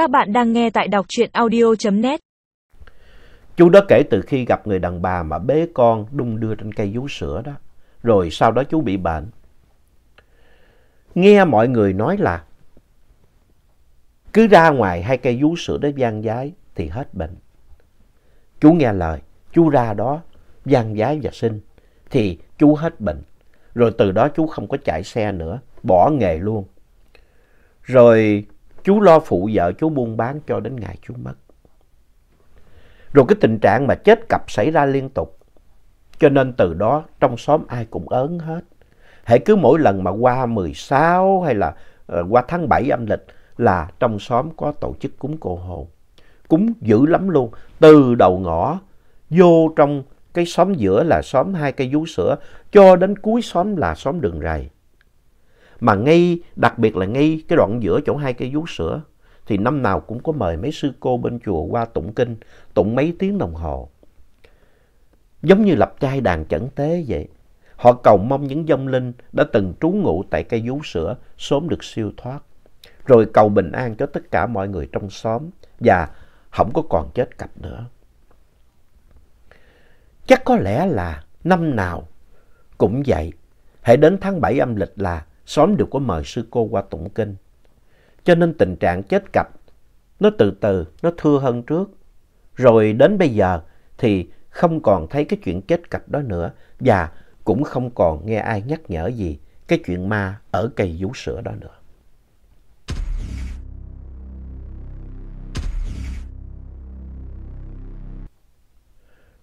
Các bạn đang nghe tại đọc truyện audio.net. Chú đó kể từ khi gặp người đàn bà mà bế con đung đưa trên cây vú sữa đó. Rồi sau đó chú bị bệnh. Nghe mọi người nói là cứ ra ngoài hai cây vú sữa để gian giái thì hết bệnh. Chú nghe lời, chú ra đó gian giái và sinh thì chú hết bệnh. Rồi từ đó chú không có chạy xe nữa, bỏ nghề luôn. Rồi chú lo phụ vợ chú buôn bán cho đến ngày chú mất. Rồi cái tình trạng mà chết cặp xảy ra liên tục. Cho nên từ đó trong xóm ai cũng ớn hết. Hãy cứ mỗi lần mà qua 16 hay là uh, qua tháng 7 âm lịch là trong xóm có tổ chức cúng cô hồn. Cúng dữ lắm luôn. Từ đầu ngõ vô trong cái xóm giữa là xóm hai cây vú sữa cho đến cuối xóm là xóm đường rầy. Mà ngay, đặc biệt là ngay cái đoạn giữa chỗ hai cây vú sữa thì năm nào cũng có mời mấy sư cô bên chùa qua tụng kinh, tụng mấy tiếng đồng hồ. Giống như lập chai đàn chẩn tế vậy. Họ cầu mong những dông linh đã từng trú ngụ tại cây vú sữa sớm được siêu thoát. Rồi cầu bình an cho tất cả mọi người trong xóm và không có còn chết cặp nữa. Chắc có lẽ là năm nào cũng vậy. Hãy đến tháng 7 âm lịch là xóm đều có mời sư cô qua tụng kinh. Cho nên tình trạng chết cặp nó từ từ nó thưa hơn trước. Rồi đến bây giờ thì không còn thấy cái chuyện chết cặp đó nữa và cũng không còn nghe ai nhắc nhở gì cái chuyện ma ở cây vú sữa đó nữa.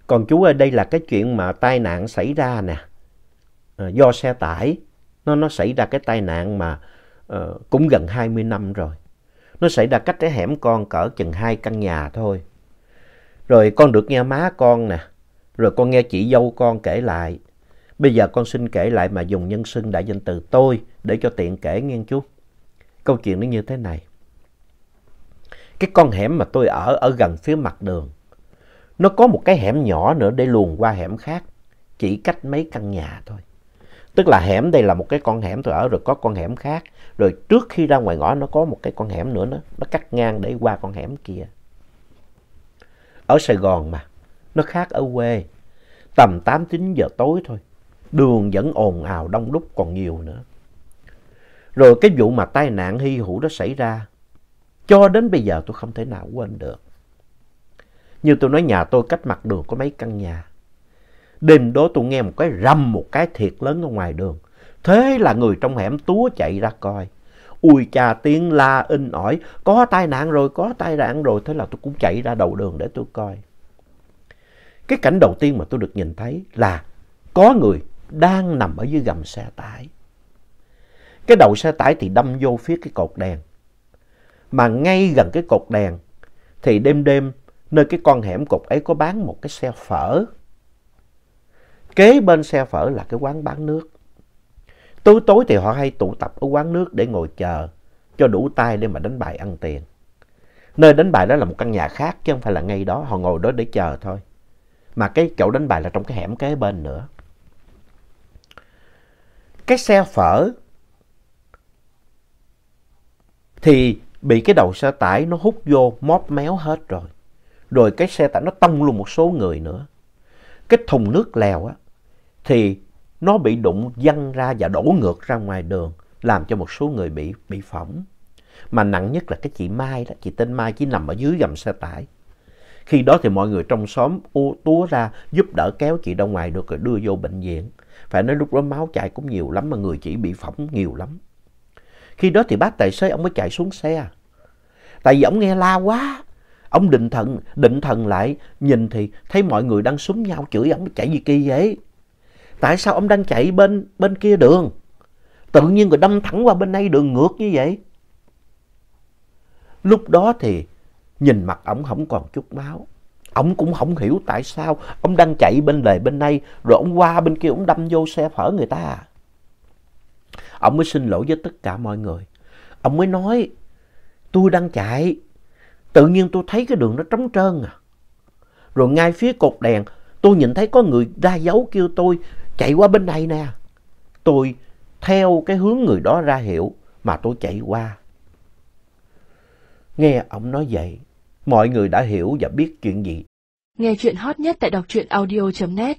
Còn chú ơi, đây là cái chuyện mà tai nạn xảy ra nè. À, do xe tải, nó, nó xảy ra cái tai nạn mà uh, cũng gần 20 năm rồi. Nó xảy ra cách cái hẻm con cỡ chừng hai căn nhà thôi. Rồi con được nghe má con nè, rồi con nghe chị dâu con kể lại. Bây giờ con xin kể lại mà dùng nhân xưng đại danh từ tôi để cho tiện kể nghe chú. Câu chuyện nó như thế này. Cái con hẻm mà tôi ở ở gần phía mặt đường. Nó có một cái hẻm nhỏ nữa để luồn qua hẻm khác, chỉ cách mấy căn nhà thôi. Tức là hẻm đây là một cái con hẻm tôi ở rồi có con hẻm khác. Rồi trước khi ra ngoài ngõ nó có một cái con hẻm nữa nó, nó cắt ngang để qua con hẻm kia. Ở Sài Gòn mà, nó khác ở quê. Tầm 8-9 giờ tối thôi. Đường vẫn ồn ào đông đúc còn nhiều nữa. Rồi cái vụ mà tai nạn hy hữu đó xảy ra. Cho đến bây giờ tôi không thể nào quên được. Như tôi nói nhà tôi cách mặt đường có mấy căn nhà. Đêm đó tôi nghe một cái rầm một cái thiệt lớn ở ngoài đường. Thế là người trong hẻm túa chạy ra coi. Ui cha tiếng la in ỏi, có tai nạn rồi, có tai nạn rồi. Thế là tôi cũng chạy ra đầu đường để tôi coi. Cái cảnh đầu tiên mà tôi được nhìn thấy là có người đang nằm ở dưới gầm xe tải. Cái đầu xe tải thì đâm vô phía cái cột đèn. Mà ngay gần cái cột đèn thì đêm đêm nơi cái con hẻm cột ấy có bán một cái xe phở. Kế bên xe phở là cái quán bán nước. Tối tối thì họ hay tụ tập ở quán nước để ngồi chờ cho đủ tay để mà đánh bài ăn tiền. Nơi đánh bài đó là một căn nhà khác chứ không phải là ngay đó, họ ngồi đó để chờ thôi. Mà cái chỗ đánh bài là trong cái hẻm kế bên nữa. Cái xe phở thì bị cái đầu xe tải nó hút vô móp méo hết rồi. Rồi cái xe tải nó tông luôn một số người nữa. Cái thùng nước lèo á thì nó bị đụng văng ra và đổ ngược ra ngoài đường làm cho một số người bị bị phỏng. Mà nặng nhất là cái chị Mai đó, chị tên Mai chỉ nằm ở dưới gầm xe tải. Khi đó thì mọi người trong xóm ô túa ra giúp đỡ kéo chị ra ngoài được rồi đưa vô bệnh viện. Phải nói lúc đó máu chảy cũng nhiều lắm mà người chị bị phỏng nhiều lắm. Khi đó thì bác tài xế ông mới chạy xuống xe. Tại vì ông nghe la quá. Ông định thần, định thần lại, nhìn thì thấy mọi người đang súng nhau chửi ông chạy gì kỳ vậy? Tại sao ông đang chạy bên bên kia đường? Tự nhiên rồi đâm thẳng qua bên đây đường ngược như vậy. Lúc đó thì nhìn mặt ông không còn chút máu. Ông cũng không hiểu tại sao ông đang chạy bên lề bên đây rồi ông qua bên kia ông đâm vô xe phở người ta. Ông mới xin lỗi với tất cả mọi người. Ông mới nói tôi đang chạy Tự nhiên tôi thấy cái đường nó trống trơn à. Rồi ngay phía cột đèn tôi nhìn thấy có người ra dấu kêu tôi chạy qua bên này nè. Tôi theo cái hướng người đó ra hiệu mà tôi chạy qua. Nghe ông nói vậy, mọi người đã hiểu và biết chuyện gì. Nghe chuyện hot nhất tại đọc truyện audio.net